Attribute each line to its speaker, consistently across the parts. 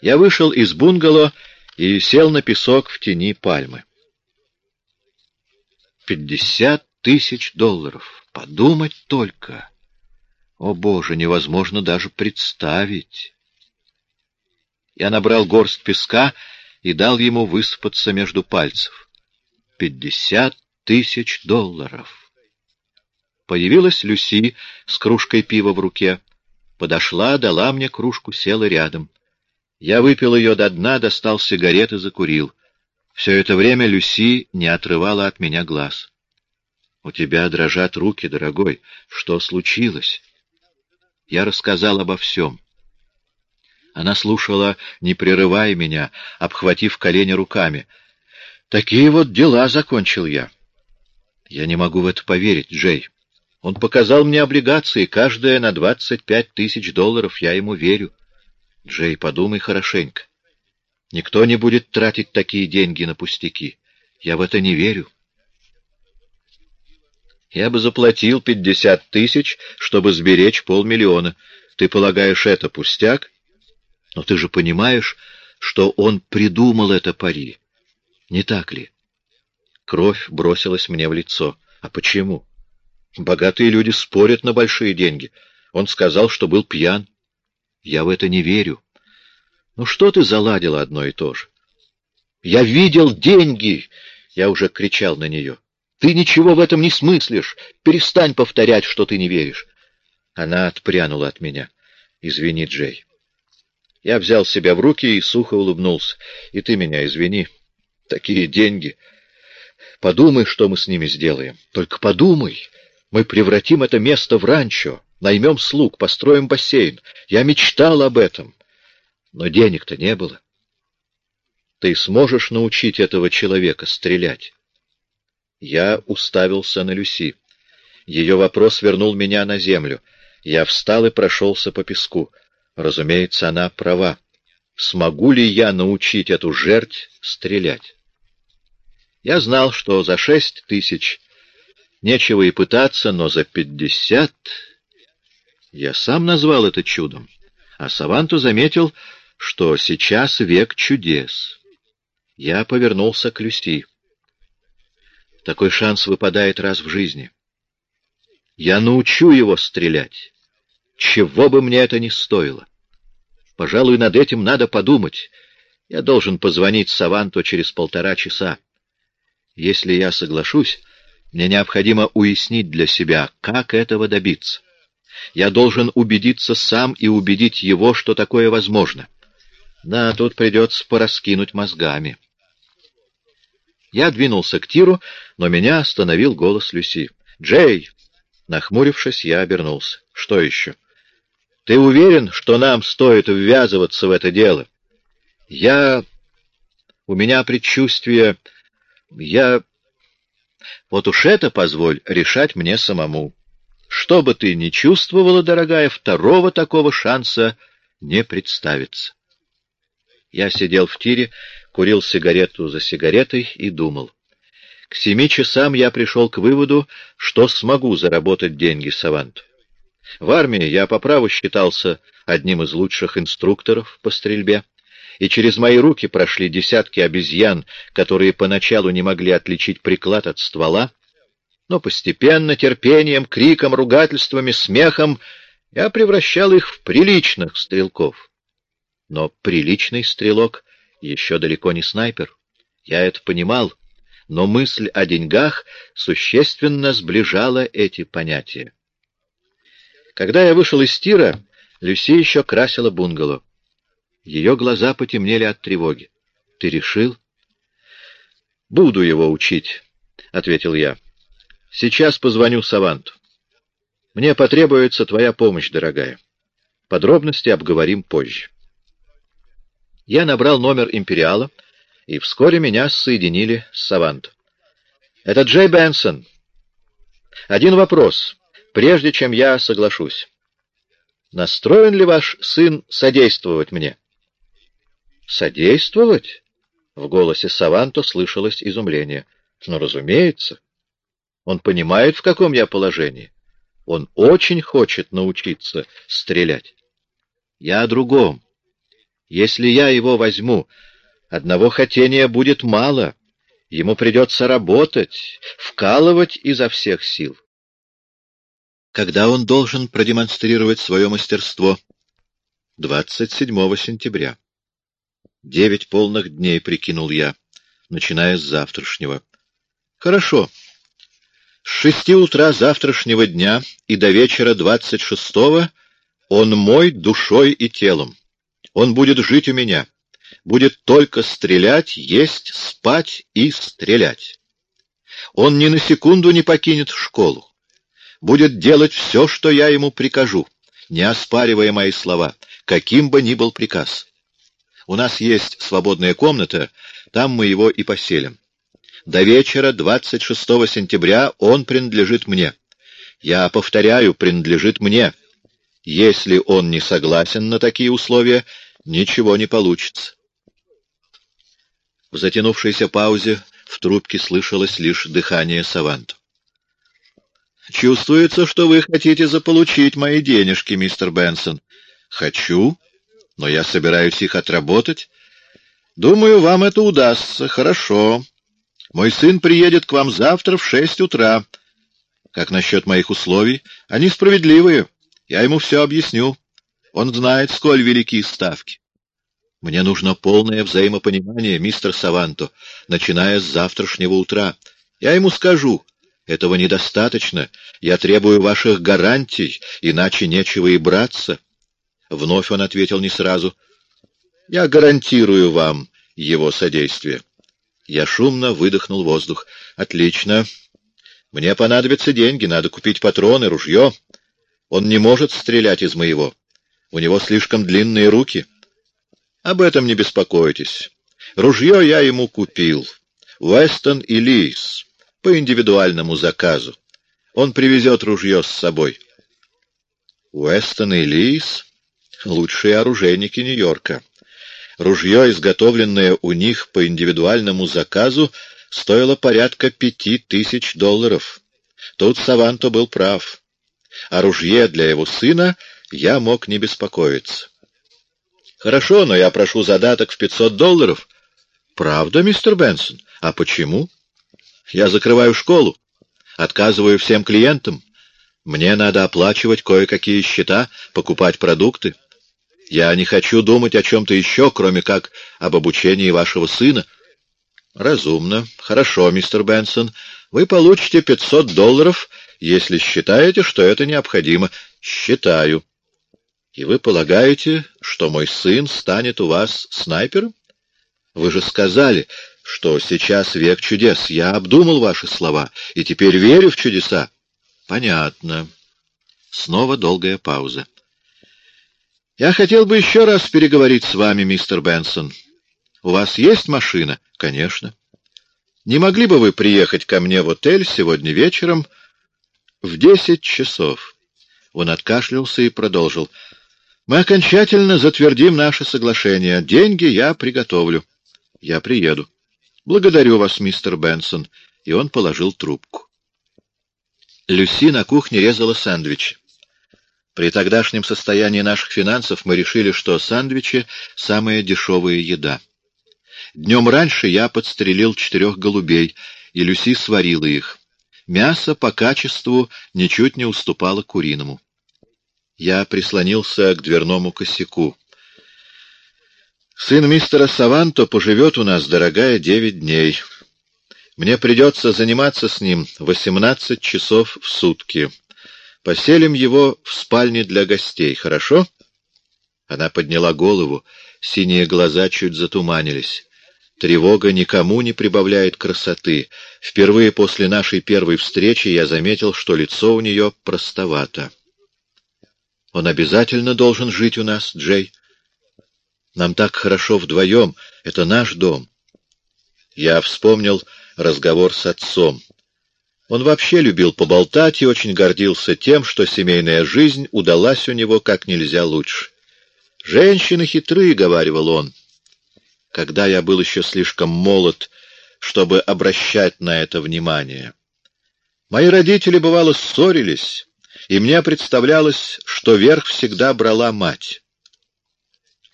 Speaker 1: Я вышел из бунгало и сел на песок в тени пальмы. Пятьдесят тысяч долларов. Подумать только. О, Боже, невозможно даже представить. Я набрал горсть песка и дал ему высыпаться между пальцев. Пятьдесят тысяч долларов. Появилась Люси с кружкой пива в руке. Подошла, дала мне кружку, села рядом. Я выпил ее до дна, достал сигарет и закурил. Все это время Люси не отрывала от меня глаз. — У тебя дрожат руки, дорогой. Что случилось? Я рассказал обо всем. Она слушала, не прерывая меня, обхватив колени руками. «Такие вот дела», — закончил я. «Я не могу в это поверить, Джей. Он показал мне облигации, каждая на двадцать пять тысяч долларов, я ему верю. Джей, подумай хорошенько. Никто не будет тратить такие деньги на пустяки. Я в это не верю. Я бы заплатил пятьдесят тысяч, чтобы сберечь полмиллиона. Ты полагаешь, это пустяк? Но ты же понимаешь, что он придумал это пари. Не так ли? Кровь бросилась мне в лицо. А почему? Богатые люди спорят на большие деньги. Он сказал, что был пьян. Я в это не верю. Ну что ты заладила одно и то же? Я видел деньги! Я уже кричал на нее. Ты ничего в этом не смыслишь. Перестань повторять, что ты не веришь. Она отпрянула от меня. Извини, Джей. Я взял себя в руки и сухо улыбнулся. И ты меня извини. Такие деньги. Подумай, что мы с ними сделаем. Только подумай. Мы превратим это место в ранчо. Наймем слуг, построим бассейн. Я мечтал об этом. Но денег-то не было. Ты сможешь научить этого человека стрелять? Я уставился на Люси. Ее вопрос вернул меня на землю. Я встал и прошелся по песку. Разумеется, она права. Смогу ли я научить эту жерть стрелять? Я знал, что за шесть тысяч нечего и пытаться, но за пятьдесят... Я сам назвал это чудом, а Саванту заметил, что сейчас век чудес. Я повернулся к Люси. Такой шанс выпадает раз в жизни. Я научу его стрелять, чего бы мне это ни стоило. Пожалуй, над этим надо подумать. Я должен позвонить Саванту через полтора часа. Если я соглашусь, мне необходимо уяснить для себя, как этого добиться. Я должен убедиться сам и убедить его, что такое возможно. Да, тут придется пораскинуть мозгами. Я двинулся к тиру, но меня остановил голос Люси. «Джей!» Нахмурившись, я обернулся. «Что еще?» «Ты уверен, что нам стоит ввязываться в это дело?» «Я... У меня предчувствие... Я... Вот уж это позволь решать мне самому. Что бы ты ни чувствовала, дорогая, второго такого шанса не представится». Я сидел в тире, курил сигарету за сигаретой и думал. К семи часам я пришел к выводу, что смогу заработать деньги Саванту. В армии я по праву считался одним из лучших инструкторов по стрельбе, и через мои руки прошли десятки обезьян, которые поначалу не могли отличить приклад от ствола, но постепенно, терпением, криком, ругательствами, смехом я превращал их в приличных стрелков. Но приличный стрелок еще далеко не снайпер. Я это понимал, но мысль о деньгах существенно сближала эти понятия. Когда я вышел из тира, Люси еще красила бунгало. Ее глаза потемнели от тревоги. — Ты решил? — Буду его учить, — ответил я. — Сейчас позвоню Саванту. Мне потребуется твоя помощь, дорогая. Подробности обговорим позже. Я набрал номер «Империала», и вскоре меня соединили с Савант. «Это Джей Бенсон. Один вопрос, прежде чем я соглашусь. Настроен ли ваш сын содействовать мне?» «Содействовать?» В голосе Саванто слышалось изумление. «Ну, разумеется. Он понимает, в каком я положении. Он очень хочет научиться стрелять. Я о другом. Если я его возьму, одного хотения будет мало. Ему придется работать, вкалывать изо всех сил. Когда он должен продемонстрировать свое мастерство? 27 сентября. Девять полных дней, прикинул я, начиная с завтрашнего. Хорошо. С шести утра завтрашнего дня и до вечера двадцать шестого он мой душой и телом. Он будет жить у меня, будет только стрелять, есть, спать и стрелять. Он ни на секунду не покинет школу. Будет делать все, что я ему прикажу, не оспаривая мои слова, каким бы ни был приказ. У нас есть свободная комната, там мы его и поселим. До вечера 26 сентября он принадлежит мне. Я повторяю, принадлежит мне. Если он не согласен на такие условия, ничего не получится. В затянувшейся паузе в трубке слышалось лишь дыхание Саванта. «Чувствуется, что вы хотите заполучить мои денежки, мистер Бенсон». «Хочу, но я собираюсь их отработать. Думаю, вам это удастся. Хорошо. Мой сын приедет к вам завтра в шесть утра. Как насчет моих условий? Они справедливые. Я ему все объясню. Он знает, сколь велики ставки. Мне нужно полное взаимопонимание, мистер Саванто, начиная с завтрашнего утра. Я ему скажу. Этого недостаточно. Я требую ваших гарантий, иначе нечего и браться. Вновь он ответил не сразу. Я гарантирую вам его содействие. Я шумно выдохнул воздух. Отлично. Мне понадобятся деньги, надо купить патроны, ружье. Он не может стрелять из моего. У него слишком длинные руки. Об этом не беспокойтесь. Ружье я ему купил. Уэстон и Лис. По индивидуальному заказу. Он привезет ружье с собой. Уэстон и Лис — лучшие оружейники Нью-Йорка. Ружье, изготовленное у них по индивидуальному заказу, стоило порядка пяти тысяч долларов. Тут Саванто был прав. О ружье для его сына я мог не беспокоиться. Хорошо, но я прошу задаток в пятьсот долларов. Правда, мистер Бенсон? А почему? Я закрываю школу, отказываю всем клиентам. Мне надо оплачивать кое-какие счета, покупать продукты. Я не хочу думать о чем-то еще, кроме как об обучении вашего сына. Разумно. Хорошо, мистер Бенсон. Вы получите 500 долларов, если считаете, что это необходимо. Считаю. И вы полагаете, что мой сын станет у вас снайпером? Вы же сказали, что сейчас век чудес. Я обдумал ваши слова и теперь верю в чудеса. Понятно. Снова долгая пауза. Я хотел бы еще раз переговорить с вами, мистер Бенсон. У вас есть машина? Конечно. Не могли бы вы приехать ко мне в отель сегодня вечером в десять часов? Он откашлялся и продолжил. Мы окончательно затвердим наше соглашение. Деньги я приготовлю. Я приеду. Благодарю вас, мистер Бенсон. И он положил трубку. Люси на кухне резала сэндвичи. При тогдашнем состоянии наших финансов мы решили, что сэндвичи — самая дешевая еда. Днем раньше я подстрелил четырех голубей, и Люси сварила их. Мясо по качеству ничуть не уступало куриному. Я прислонился к дверному косяку. Сын мистера Саванто поживет у нас, дорогая, девять дней. Мне придется заниматься с ним восемнадцать часов в сутки. Поселим его в спальне для гостей, хорошо?» Она подняла голову, синие глаза чуть затуманились. Тревога никому не прибавляет красоты. Впервые после нашей первой встречи я заметил, что лицо у нее простовато. «Он обязательно должен жить у нас, Джей. Нам так хорошо вдвоем. Это наш дом». Я вспомнил разговор с отцом. Он вообще любил поболтать и очень гордился тем, что семейная жизнь удалась у него как нельзя лучше. «Женщины хитрые», — говаривал он. Когда я был еще слишком молод, чтобы обращать на это внимание. Мои родители, бывало, ссорились, и мне представлялось, что верх всегда брала мать.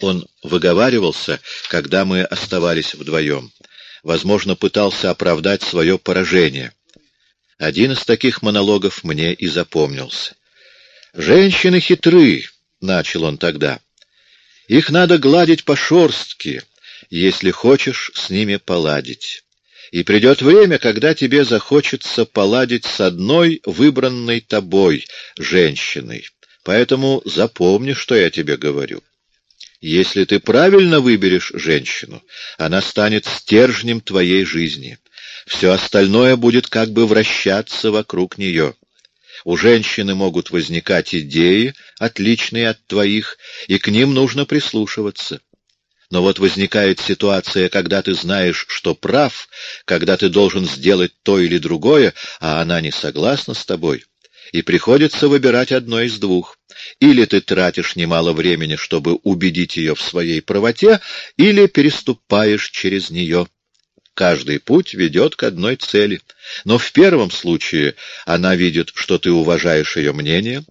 Speaker 1: Он выговаривался, когда мы оставались вдвоем. Возможно, пытался оправдать свое поражение. Один из таких монологов мне и запомнился. «Женщины хитры», — начал он тогда. «Их надо гладить по шорстке, если хочешь с ними поладить. И придет время, когда тебе захочется поладить с одной выбранной тобой женщиной. Поэтому запомни, что я тебе говорю. Если ты правильно выберешь женщину, она станет стержнем твоей жизни. Все остальное будет как бы вращаться вокруг нее. У женщины могут возникать идеи, отличные от твоих, и к ним нужно прислушиваться. Но вот возникает ситуация, когда ты знаешь, что прав, когда ты должен сделать то или другое, а она не согласна с тобой, и приходится выбирать одно из двух. Или ты тратишь немало времени, чтобы убедить ее в своей правоте, или переступаешь через нее. Каждый путь ведет к одной цели. Но в первом случае она видит, что ты уважаешь ее мнение,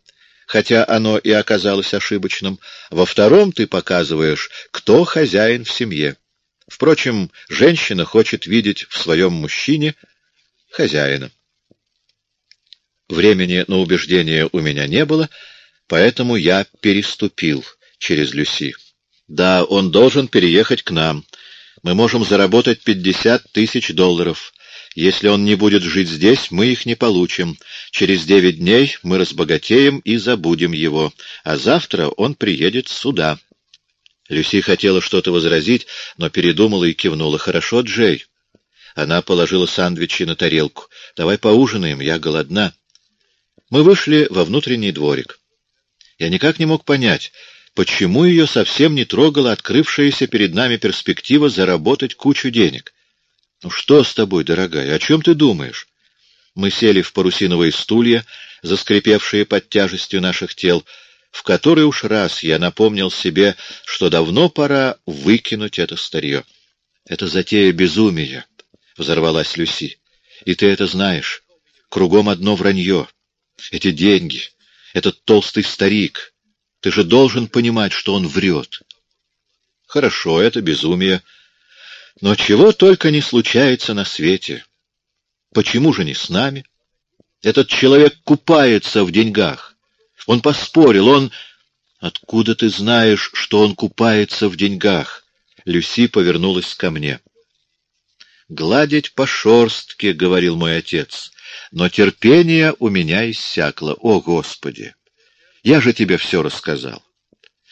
Speaker 1: хотя оно и оказалось ошибочным. Во втором ты показываешь, кто хозяин в семье. Впрочем, женщина хочет видеть в своем мужчине хозяина. Времени на убеждение у меня не было, поэтому я переступил через Люси. Да, он должен переехать к нам, мы можем заработать 50 тысяч долларов. Если он не будет жить здесь, мы их не получим. Через девять дней мы разбогатеем и забудем его, а завтра он приедет сюда». Люси хотела что-то возразить, но передумала и кивнула. «Хорошо, Джей». Она положила сандвичи на тарелку. «Давай поужинаем, я голодна». Мы вышли во внутренний дворик. Я никак не мог понять, почему ее совсем не трогала открывшаяся перед нами перспектива заработать кучу денег. «Ну что с тобой, дорогая, о чем ты думаешь?» Мы сели в парусиновые стулья, заскрипевшие под тяжестью наших тел, в который уж раз я напомнил себе, что давно пора выкинуть это старье. «Это затея безумия», — взорвалась Люси. «И ты это знаешь. Кругом одно вранье. Эти деньги, этот толстый старик, ты же должен понимать, что он врет. Хорошо, это безумие. Но чего только не случается на свете. Почему же не с нами? Этот человек купается в деньгах. Он поспорил, он... Откуда ты знаешь, что он купается в деньгах? Люси повернулась ко мне. «Гладить по шорстке», — говорил мой отец, — «но терпение у меня иссякло. О, Господи!» Я же тебе все рассказал.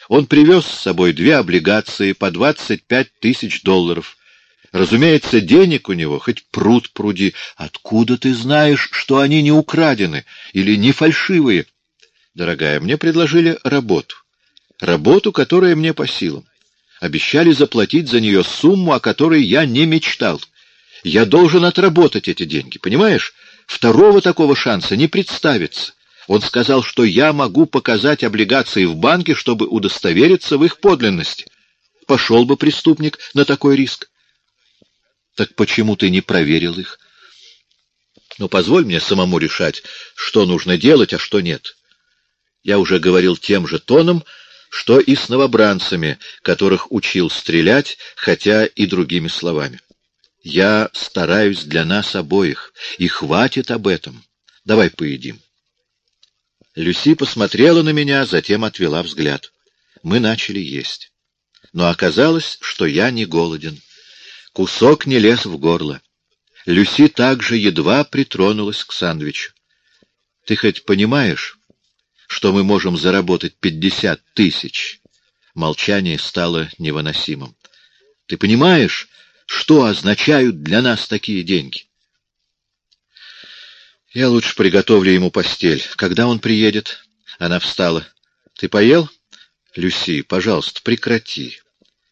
Speaker 1: Он привез с собой две облигации по 25 тысяч долларов. Разумеется, денег у него хоть пруд пруди. Откуда ты знаешь, что они не украдены или не фальшивые? Дорогая, мне предложили работу. Работу, которая мне по силам. Обещали заплатить за нее сумму, о которой я не мечтал. Я должен отработать эти деньги, понимаешь? Второго такого шанса не представится. Он сказал, что я могу показать облигации в банке, чтобы удостовериться в их подлинности. Пошел бы преступник на такой риск. Так почему ты не проверил их? Ну, позволь мне самому решать, что нужно делать, а что нет. Я уже говорил тем же тоном, что и с новобранцами, которых учил стрелять, хотя и другими словами. Я стараюсь для нас обоих, и хватит об этом. Давай поедим. Люси посмотрела на меня, затем отвела взгляд. Мы начали есть. Но оказалось, что я не голоден. Кусок не лез в горло. Люси также едва притронулась к сандвичу. «Ты хоть понимаешь, что мы можем заработать пятьдесят тысяч?» Молчание стало невыносимым. «Ты понимаешь, что означают для нас такие деньги?» Я лучше приготовлю ему постель. Когда он приедет? Она встала. Ты поел? Люси, пожалуйста, прекрати.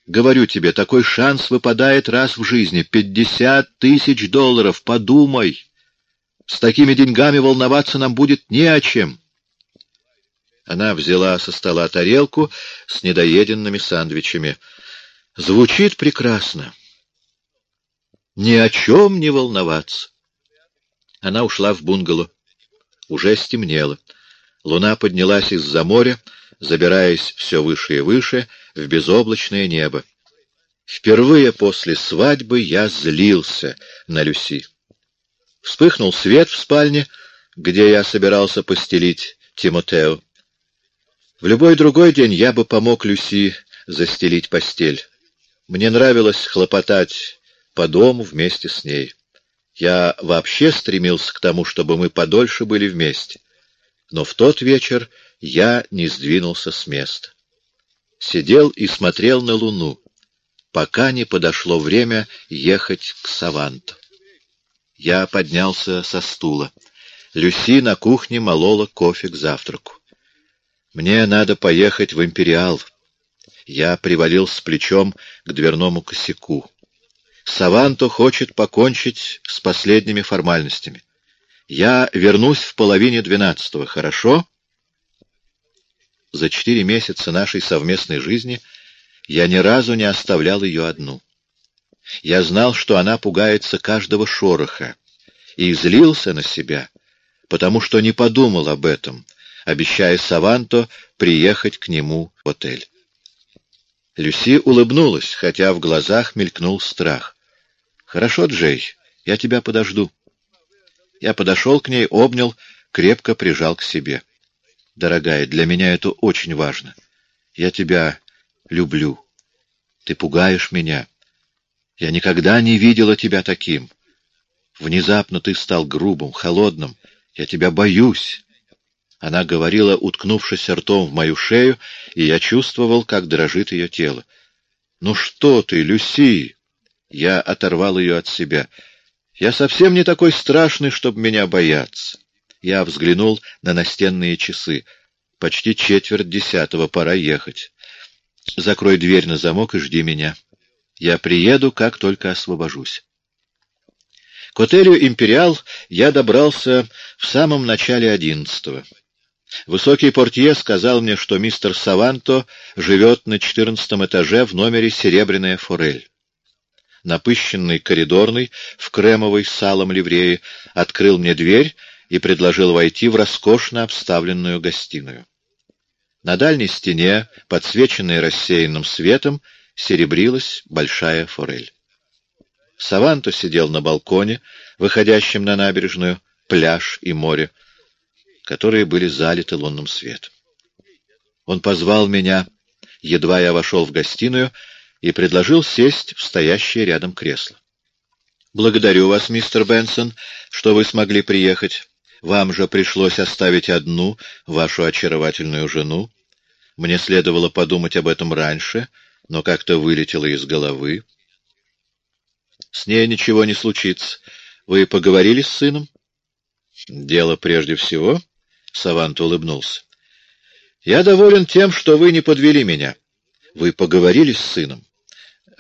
Speaker 1: Говорю тебе, такой шанс выпадает раз в жизни. Пятьдесят тысяч долларов. Подумай. С такими деньгами волноваться нам будет не о чем. Она взяла со стола тарелку с недоеденными сандвичами. Звучит прекрасно. Ни о чем не волноваться. Она ушла в бунгало. Уже стемнело. Луна поднялась из-за моря, забираясь все выше и выше в безоблачное небо. Впервые после свадьбы я злился на Люси. Вспыхнул свет в спальне, где я собирался постелить Тимотео. В любой другой день я бы помог Люси застелить постель. Мне нравилось хлопотать по дому вместе с ней. Я вообще стремился к тому, чтобы мы подольше были вместе. Но в тот вечер я не сдвинулся с места. Сидел и смотрел на луну, пока не подошло время ехать к Саванту. Я поднялся со стула. Люси на кухне молола кофе к завтраку. «Мне надо поехать в Империал». Я привалил с плечом к дверному косяку. Саванто хочет покончить с последними формальностями. Я вернусь в половине двенадцатого, хорошо? За четыре месяца нашей совместной жизни я ни разу не оставлял ее одну. Я знал, что она пугается каждого шороха, и злился на себя, потому что не подумал об этом, обещая Саванто приехать к нему в отель. Люси улыбнулась, хотя в глазах мелькнул страх. «Хорошо, Джей, я тебя подожду». Я подошел к ней, обнял, крепко прижал к себе. «Дорогая, для меня это очень важно. Я тебя люблю. Ты пугаешь меня. Я никогда не видела тебя таким. Внезапно ты стал грубым, холодным. Я тебя боюсь». Она говорила, уткнувшись ртом в мою шею, и я чувствовал, как дрожит ее тело. «Ну что ты, Люси?» Я оторвал ее от себя. Я совсем не такой страшный, чтобы меня бояться. Я взглянул на настенные часы. Почти четверть десятого, пора ехать. Закрой дверь на замок и жди меня. Я приеду, как только освобожусь. К отелю «Империал» я добрался в самом начале одиннадцатого. Высокий портье сказал мне, что мистер Саванто живет на четырнадцатом этаже в номере «Серебряная форель» напыщенный коридорный в кремовой салом ливреи, открыл мне дверь и предложил войти в роскошно обставленную гостиную. На дальней стене, подсвеченной рассеянным светом, серебрилась большая форель. Саванто сидел на балконе, выходящем на набережную, пляж и море, которые были залиты лунным светом. Он позвал меня, едва я вошел в гостиную, и предложил сесть в стоящее рядом кресло. «Благодарю вас, мистер Бенсон, что вы смогли приехать. Вам же пришлось оставить одну, вашу очаровательную жену. Мне следовало подумать об этом раньше, но как-то вылетело из головы. С ней ничего не случится. Вы поговорили с сыном?» «Дело прежде всего», — Савант улыбнулся. «Я доволен тем, что вы не подвели меня. Вы поговорили с сыном?»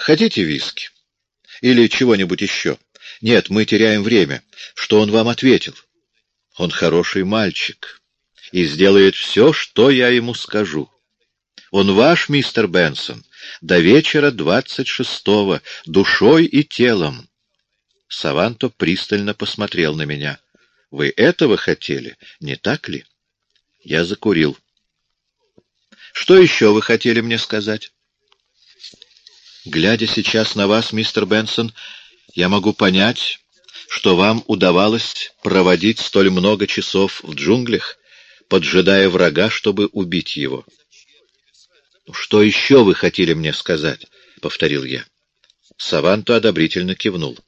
Speaker 1: Хотите виски? Или чего-нибудь еще? Нет, мы теряем время. Что он вам ответил? Он хороший мальчик и сделает все, что я ему скажу. Он ваш, мистер Бенсон, до вечера двадцать шестого, душой и телом. Саванто пристально посмотрел на меня. Вы этого хотели, не так ли? Я закурил. Что еще вы хотели мне сказать? Глядя сейчас на вас, мистер Бенсон, я могу понять, что вам удавалось проводить столь много часов в джунглях, поджидая врага, чтобы убить его. «Что еще вы хотели мне сказать?» — повторил я. Саванто одобрительно кивнул.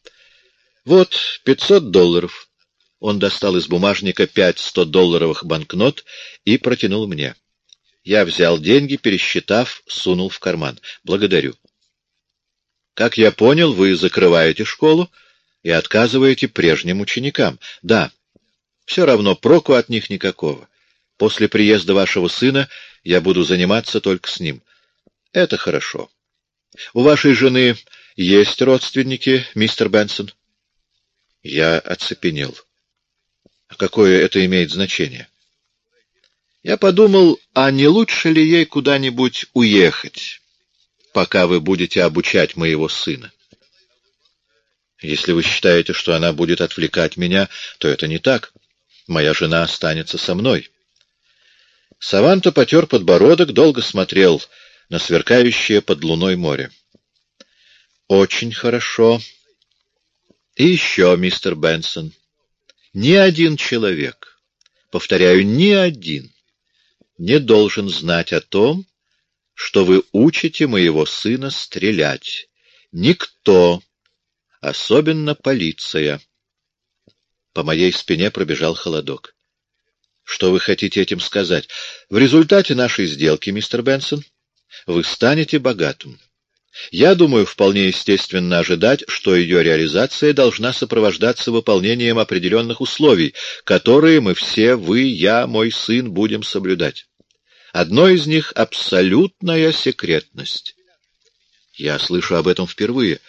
Speaker 1: «Вот пятьсот долларов». Он достал из бумажника пять сто-долларовых банкнот и протянул мне. Я взял деньги, пересчитав, сунул в карман. «Благодарю». Как я понял, вы закрываете школу и отказываете прежним ученикам. Да, все равно проку от них никакого. После приезда вашего сына я буду заниматься только с ним. Это хорошо. У вашей жены есть родственники, мистер Бенсон? Я оцепенел. А какое это имеет значение? Я подумал, а не лучше ли ей куда-нибудь уехать? Пока вы будете обучать моего сына. Если вы считаете, что она будет отвлекать меня, то это не так. Моя жена останется со мной. Саванта потер подбородок, долго смотрел на сверкающее под луной море. «Очень хорошо. И еще, мистер Бенсон, ни один человек, повторяю, ни один, не должен знать о том, что вы учите моего сына стрелять. Никто, особенно полиция». По моей спине пробежал холодок. Что вы хотите этим сказать? В результате нашей сделки, мистер Бенсон, вы станете богатым. Я думаю, вполне естественно ожидать, что ее реализация должна сопровождаться выполнением определенных условий, которые мы все, вы, я, мой сын, будем соблюдать. Одно из них — абсолютная секретность. Я слышу об этом впервые.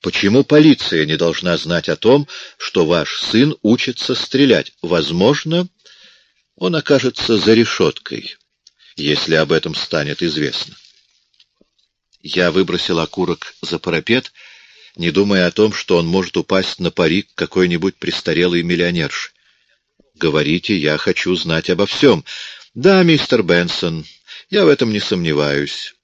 Speaker 1: Почему полиция не должна знать о том, что ваш сын учится стрелять? Возможно, он окажется за решеткой, если об этом станет известно. Я выбросил окурок за парапет, не думая о том, что он может упасть на парик какой-нибудь престарелой миллионерши. «Говорите, я хочу знать обо всем». «Да, мистер Бенсон, я в этом не сомневаюсь.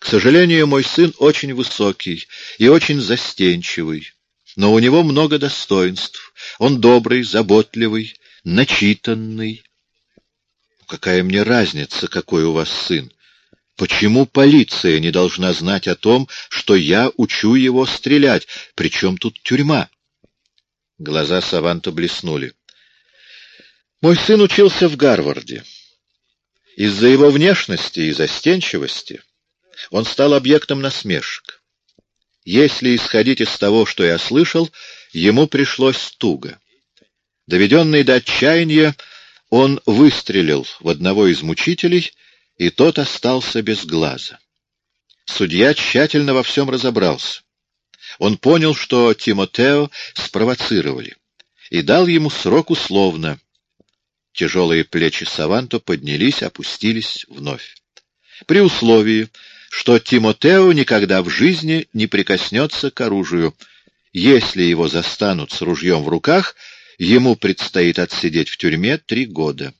Speaker 1: К сожалению, мой сын очень высокий и очень застенчивый, но у него много достоинств. Он добрый, заботливый, начитанный, Какая мне разница, какой у вас сын? Почему полиция не должна знать о том, что я учу его стрелять? Причем тут тюрьма? Глаза Саванта блеснули. Мой сын учился в Гарварде. Из-за его внешности и застенчивости он стал объектом насмешек. Если исходить из того, что я слышал, ему пришлось туго. Доведенный до отчаяния, он выстрелил в одного из мучителей, и тот остался без глаза. Судья тщательно во всем разобрался. Он понял, что Тимотео спровоцировали, и дал ему срок условно. Тяжелые плечи Саванто поднялись, опустились вновь. При условии, что Тимотео никогда в жизни не прикоснется к оружию. Если его застанут с ружьем в руках — Ему предстоит отсидеть в тюрьме три года.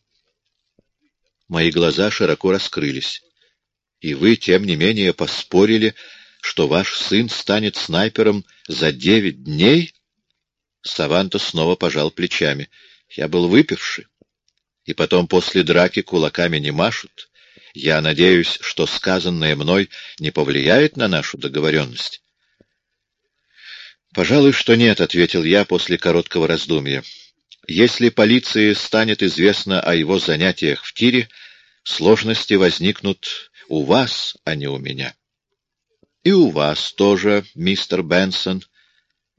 Speaker 1: Мои глаза широко раскрылись. И вы, тем не менее, поспорили, что ваш сын станет снайпером за девять дней? Саванто снова пожал плечами. Я был выпивший. И потом после драки кулаками не машут. Я надеюсь, что сказанное мной не повлияет на нашу договоренность. «Пожалуй, что нет», — ответил я после короткого раздумья. «Если полиции станет известно о его занятиях в тире, сложности возникнут у вас, а не у меня». «И у вас тоже, мистер Бенсон,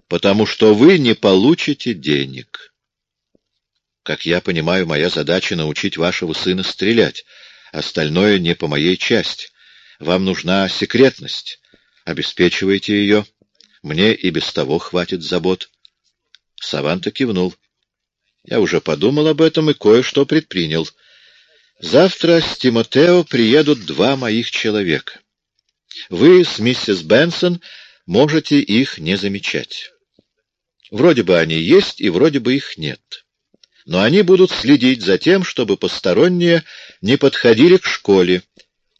Speaker 1: потому что вы не получите денег». «Как я понимаю, моя задача — научить вашего сына стрелять. Остальное не по моей части. Вам нужна секретность. Обеспечивайте ее». Мне и без того хватит забот. Саванта кивнул. Я уже подумал об этом и кое-что предпринял. Завтра с Тимотео приедут два моих человека. Вы с миссис Бенсон можете их не замечать. Вроде бы они есть, и вроде бы их нет. Но они будут следить за тем, чтобы посторонние не подходили к школе,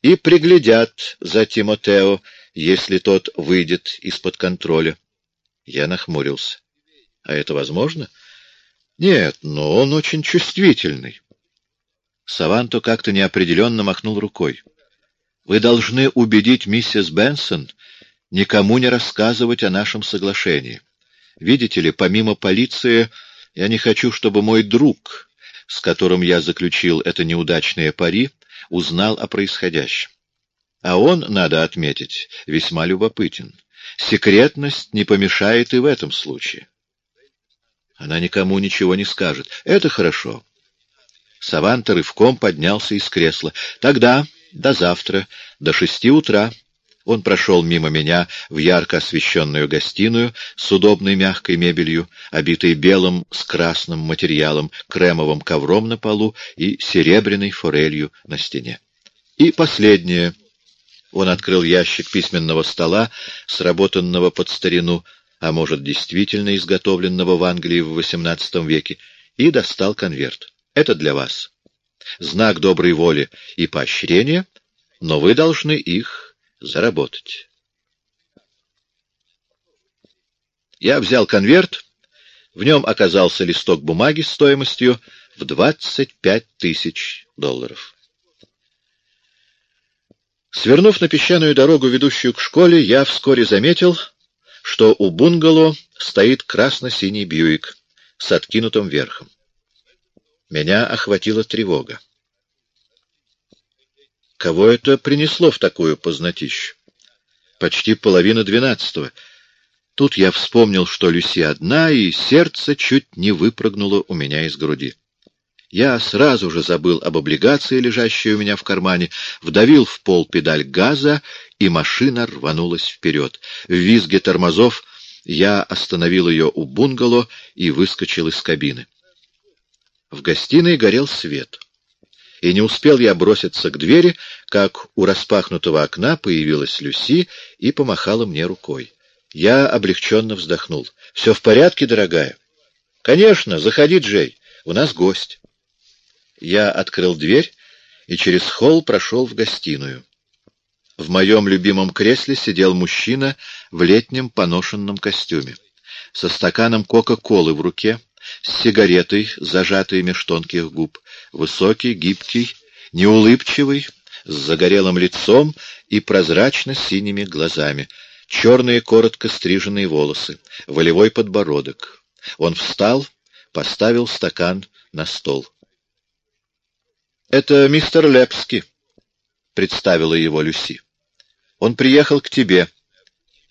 Speaker 1: и приглядят за Тимотео, если тот выйдет из-под контроля. Я нахмурился. А это возможно? Нет, но он очень чувствительный. Саванто как-то неопределенно махнул рукой. Вы должны убедить миссис Бенсон никому не рассказывать о нашем соглашении. Видите ли, помимо полиции, я не хочу, чтобы мой друг, с которым я заключил это неудачное пари, узнал о происходящем. А он, надо отметить, весьма любопытен. Секретность не помешает и в этом случае. Она никому ничего не скажет. Это хорошо. Саванта рывком поднялся из кресла. Тогда, до завтра, до шести утра. Он прошел мимо меня в ярко освещенную гостиную с удобной мягкой мебелью, обитой белым с красным материалом, кремовым ковром на полу и серебряной форелью на стене. И последнее — он открыл ящик письменного стола, сработанного под старину, а может, действительно изготовленного в Англии в XVIII веке, и достал конверт. «Это для вас». знак доброй воли и поощрения, но вы должны их заработать. Я взял конверт, в нем оказался листок бумаги стоимостью в 25 тысяч долларов. Свернув на песчаную дорогу, ведущую к школе, я вскоре заметил, что у бунгало стоит красно-синий Бьюик с откинутым верхом. Меня охватила тревога. Кого это принесло в такую познатищу? Почти половина двенадцатого. Тут я вспомнил, что Люси одна, и сердце чуть не выпрыгнуло у меня из груди. Я сразу же забыл об облигации, лежащей у меня в кармане, вдавил в пол педаль газа, и машина рванулась вперед. В визге тормозов я остановил ее у бунгало и выскочил из кабины. В гостиной горел свет. И не успел я броситься к двери, как у распахнутого окна появилась Люси и помахала мне рукой. Я облегченно вздохнул. — Все в порядке, дорогая? — Конечно, заходи, Джей. У нас гость. Я открыл дверь и через холл прошел в гостиную. В моем любимом кресле сидел мужчина в летнем поношенном костюме, со стаканом Кока-Колы в руке, с сигаретой, зажатой меж тонких губ, высокий, гибкий, неулыбчивый, с загорелым лицом и прозрачно-синими глазами, черные коротко стриженные волосы, волевой подбородок. Он встал, поставил стакан на стол. — Это мистер Лепски, — представила его Люси. — Он приехал к тебе.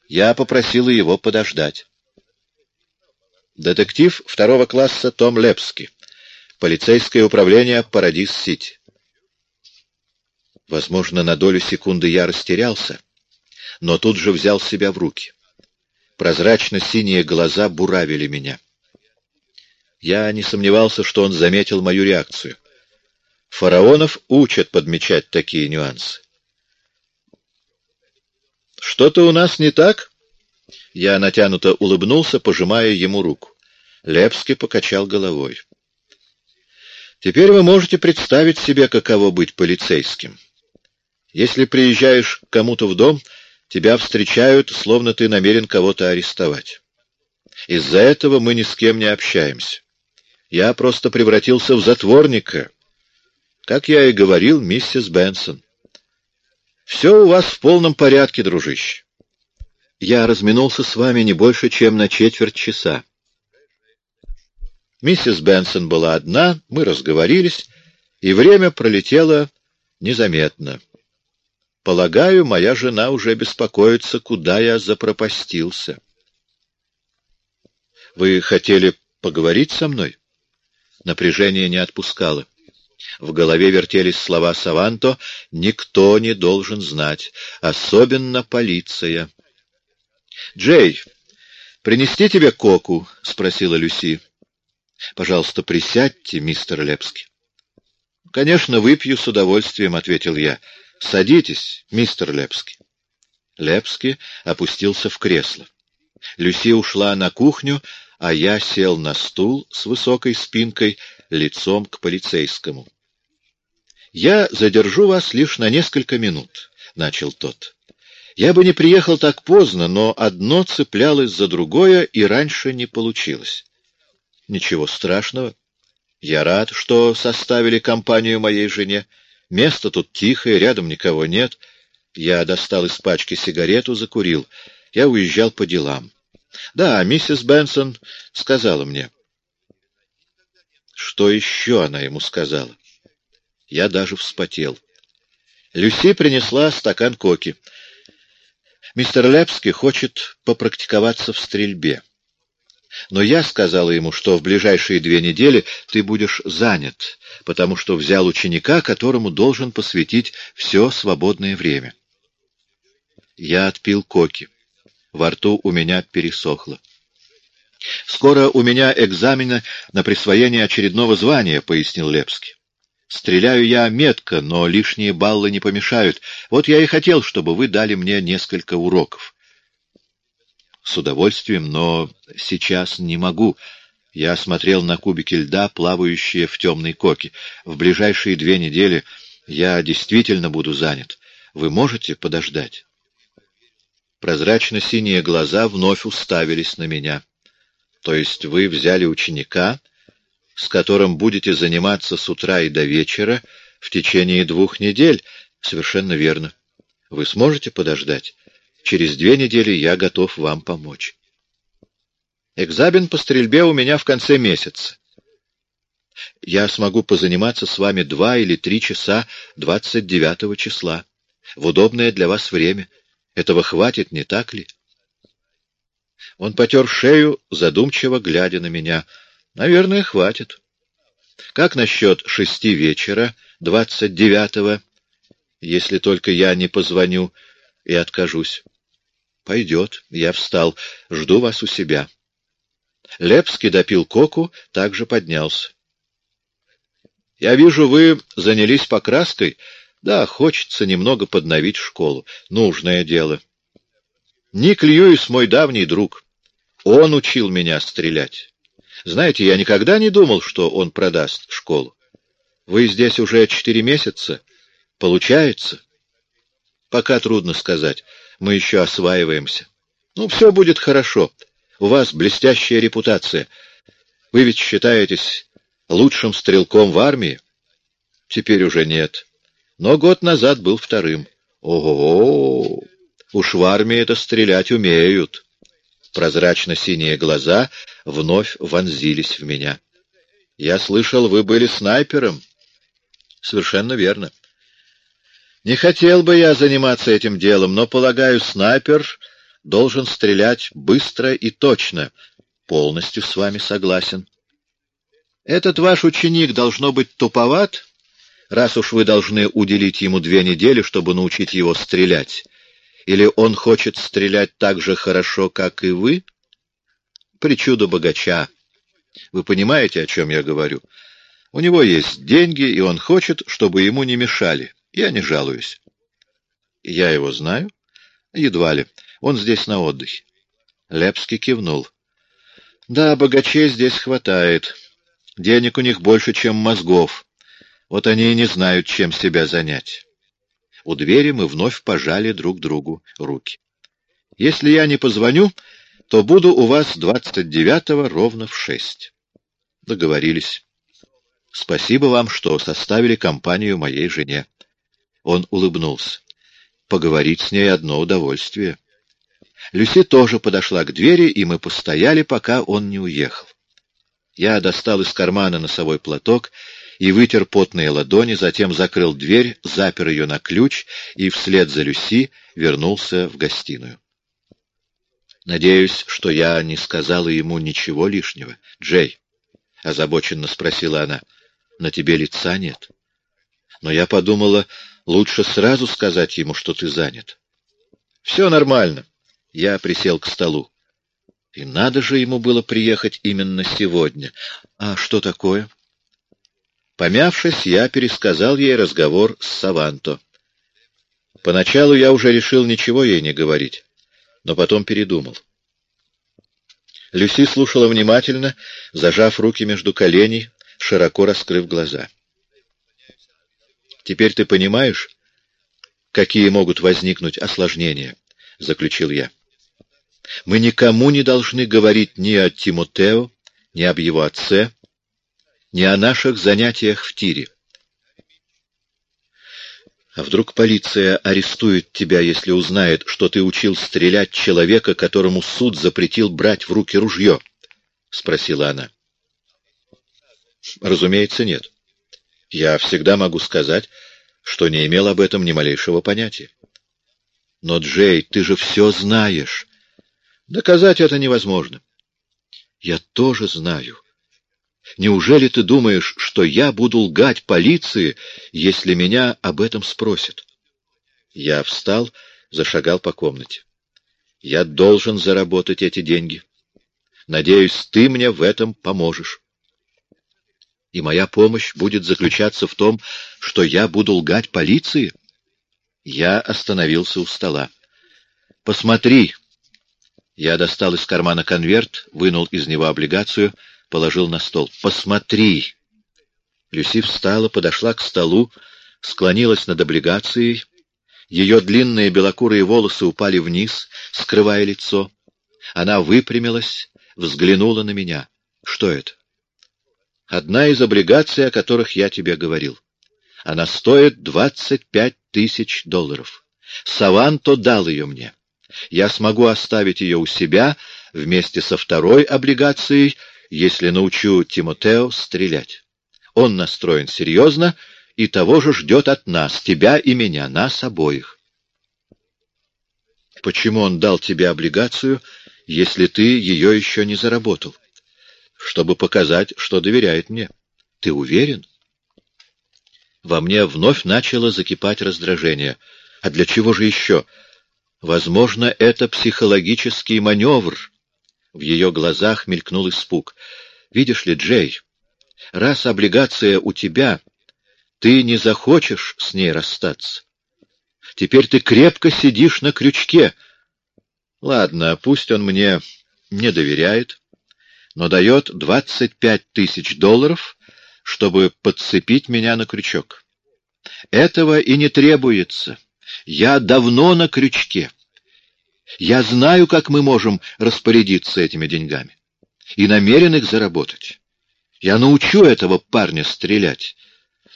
Speaker 1: Я попросила его подождать. Детектив второго класса Том Лепски. Полицейское управление Парадис-Сити. Возможно, на долю секунды я растерялся, но тут же взял себя в руки. Прозрачно-синие глаза буравили меня. Я не сомневался, что он заметил мою реакцию. Фараонов учат подмечать такие нюансы. «Что-то у нас не так?» Я натянуто улыбнулся, пожимая ему руку. Лепский покачал головой. «Теперь вы можете представить себе, каково быть полицейским. Если приезжаешь к кому-то в дом, тебя встречают, словно ты намерен кого-то арестовать. Из-за этого мы ни с кем не общаемся. Я просто превратился в затворника, как я и говорил миссис Бенсон. Все у вас в полном порядке, дружище. Я разминулся с вами не больше, чем на четверть часа. Миссис Бенсон была одна, мы разговорились, и время пролетело незаметно. Полагаю, моя жена уже беспокоится, куда я запропастился. Вы хотели поговорить со мной? Напряжение не отпускало. В голове вертелись слова Саванто «Никто не должен знать, особенно полиция». «Джей, принести тебе коку?» — спросила Люси. «Пожалуйста, присядьте, мистер Лепский». «Конечно, выпью с удовольствием», — ответил я. «Садитесь, мистер Лепский». Лепский опустился в кресло. Люси ушла на кухню, а я сел на стул с высокой спинкой, лицом к полицейскому. «Я задержу вас лишь на несколько минут», — начал тот. Я бы не приехал так поздно, но одно цеплялось за другое, и раньше не получилось. Ничего страшного. Я рад, что составили компанию моей жене. Место тут тихое, рядом никого нет. Я достал из пачки сигарету, закурил. Я уезжал по делам. Да, миссис Бенсон сказала мне. Что еще она ему сказала? Я даже вспотел. Люси принесла стакан коки. Мистер Лепский хочет попрактиковаться в стрельбе. Но я сказала ему, что в ближайшие две недели ты будешь занят, потому что взял ученика, которому должен посвятить все свободное время. Я отпил коки. Во рту у меня пересохло. «Скоро у меня экзамены на присвоение очередного звания», — пояснил Лепский. Стреляю я метко, но лишние баллы не помешают. Вот я и хотел, чтобы вы дали мне несколько уроков. С удовольствием, но сейчас не могу. Я смотрел на кубики льда, плавающие в темной коке. В ближайшие две недели я действительно буду занят. Вы можете подождать? Прозрачно-синие глаза вновь уставились на меня. То есть вы взяли ученика, с которым будете заниматься с утра и до вечера в течение двух недель? Совершенно верно. Вы сможете подождать? Через две недели я готов вам помочь. Экзамен по стрельбе у меня в конце месяца. Я смогу позаниматься с вами два или три часа двадцать девятого числа, в удобное для вас время. Этого хватит, не так ли? Он потер шею, задумчиво глядя на меня. Наверное, хватит. Как насчет шести вечера, двадцать девятого, если только я не позвоню и откажусь? Пойдет. Я встал. Жду вас у себя. Лепский допил коку, также поднялся. — Я вижу, вы занялись покраской. Да, хочется немного подновить школу. Нужное дело. Ник Льюис мой давний друг. Он учил меня стрелять. Знаете, я никогда не думал, что он продаст школу. Вы здесь уже четыре месяца. Получается? Пока трудно сказать. Мы еще осваиваемся. Ну, все будет хорошо. У вас блестящая репутация. Вы ведь считаетесь лучшим стрелком в армии? Теперь уже нет. Но год назад был вторым. Ого! Уж в армии это стрелять умеют. Прозрачно-синие глаза вновь вонзились в меня. Я слышал, вы были снайпером. Совершенно верно. Не хотел бы я заниматься этим делом, но, полагаю, снайпер должен стрелять быстро и точно. Полностью с вами согласен. Этот ваш ученик должно быть туповат, раз уж вы должны уделить ему две недели, чтобы научить его стрелять. Или он хочет стрелять так же хорошо, как и вы? Причуда богача. Вы понимаете, о чем я говорю? У него есть деньги, и он хочет, чтобы ему не мешали. Я не жалуюсь. Я его знаю? Едва ли. Он здесь на отдыхе. Лепский кивнул. Да, богачей здесь хватает. Денег у них больше, чем мозгов. Вот они и не знают, чем себя занять. У двери мы вновь пожали друг другу руки. Если я не позвоню, то буду у вас двадцать девятого ровно в шесть. Договорились. Спасибо вам, что составили компанию моей жене. Он улыбнулся. Поговорить с ней одно удовольствие. Люси тоже подошла к двери, и мы постояли, пока он не уехал. Я достал из кармана носовой платок и вытер потные ладони, затем закрыл дверь, запер ее на ключ и вслед за Люси вернулся в гостиную. Надеюсь, что я не сказала ему ничего лишнего. Джей, — озабоченно спросила она, — на тебе лица нет. Но я подумала, лучше сразу сказать ему, что ты занят. Все нормально. Я присел к столу. И надо же ему было приехать именно сегодня. А что такое? Помявшись, я пересказал ей разговор с Саванто. Поначалу я уже решил ничего ей не говорить, но потом передумал. Люси слушала внимательно, зажав руки между коленей, широко раскрыв глаза. «Теперь ты понимаешь, какие могут возникнуть осложнения?» — заключил я. Мы никому не должны говорить ни о Тимотео, ни об его отце, ни о наших занятиях в тире. А вдруг полиция арестует тебя, если узнает, что ты учил стрелять человека, которому суд запретил брать в руки ружье? — спросила она. — Разумеется, нет. Я всегда могу сказать, что не имел об этом ни малейшего понятия. Но, Джей, ты же все знаешь. Доказать это невозможно. Я тоже знаю. Неужели ты думаешь, что я буду лгать полиции, если меня об этом спросят? Я встал, зашагал по комнате. Я должен заработать эти деньги. Надеюсь, ты мне в этом поможешь. И моя помощь будет заключаться в том, что я буду лгать полиции? Я остановился у стола. Посмотри, я достал из кармана конверт, вынул из него облигацию, положил на стол. «Посмотри!» Люси встала, подошла к столу, склонилась над облигацией. Ее длинные белокурые волосы упали вниз, скрывая лицо. Она выпрямилась, взглянула на меня. «Что это?» «Одна из облигаций, о которых я тебе говорил. Она стоит двадцать пять тысяч долларов. Саванто дал ее мне. Я смогу оставить ее у себя вместе со второй облигацией, если научу Тимотео стрелять. Он настроен серьезно и того же ждет от нас, тебя и меня, нас обоих. Почему он дал тебе облигацию, если ты ее еще не заработал? Чтобы показать, что доверяет мне. Ты уверен? Во мне вновь начало закипать раздражение. А для чего же еще? Возможно, это психологический маневр. В ее глазах мелькнул испуг. Видишь ли, Джей, раз облигация у тебя, ты не захочешь с ней расстаться. Теперь ты крепко сидишь на крючке. Ладно, пусть он мне не доверяет, но дает двадцать пять тысяч долларов, чтобы подцепить меня на крючок. Этого и не требуется. Я давно на крючке. Я знаю, как мы можем распорядиться этими деньгами. И намерен их заработать. Я научу этого парня стрелять,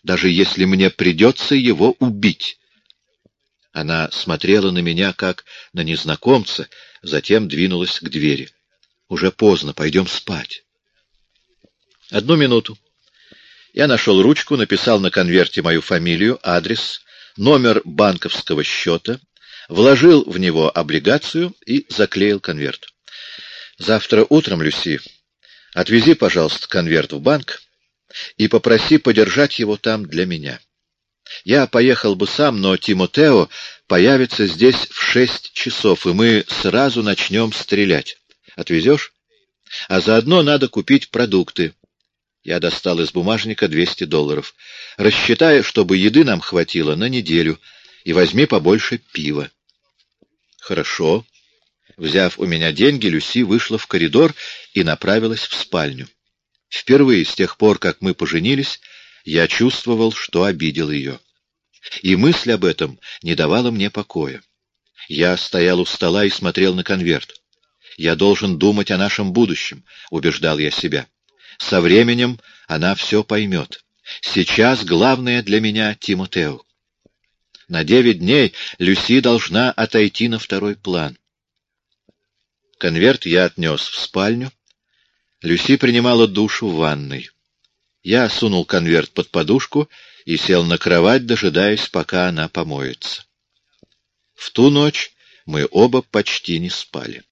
Speaker 1: даже если мне придется его убить. Она смотрела на меня, как на незнакомца, затем двинулась к двери. Уже поздно, пойдем спать. Одну минуту. Я нашел ручку, написал на конверте мою фамилию, адрес, номер банковского счета, вложил в него облигацию и заклеил конверт. Завтра утром, Люси, отвези, пожалуйста, конверт в банк и попроси подержать его там для меня. Я поехал бы сам, но Тимотео появится здесь в шесть часов, и мы сразу начнем стрелять. Отвезешь? А заодно надо купить продукты. Я достал из бумажника 200 долларов. Рассчитай, чтобы еды нам хватило на неделю, и возьми побольше пива. Хорошо. Взяв у меня деньги, Люси вышла в коридор и направилась в спальню. Впервые с тех пор, как мы поженились, я чувствовал, что обидел ее. И мысль об этом не давала мне покоя. Я стоял у стола и смотрел на конверт. Я должен думать о нашем будущем, убеждал я себя. Со временем она все поймет. Сейчас главное для меня Тимотео. На девять дней Люси должна отойти на второй план. Конверт я отнес в спальню. Люси принимала душ в ванной. Я сунул конверт под подушку и сел на кровать, дожидаясь, пока она помоется. В ту ночь мы оба почти не спали.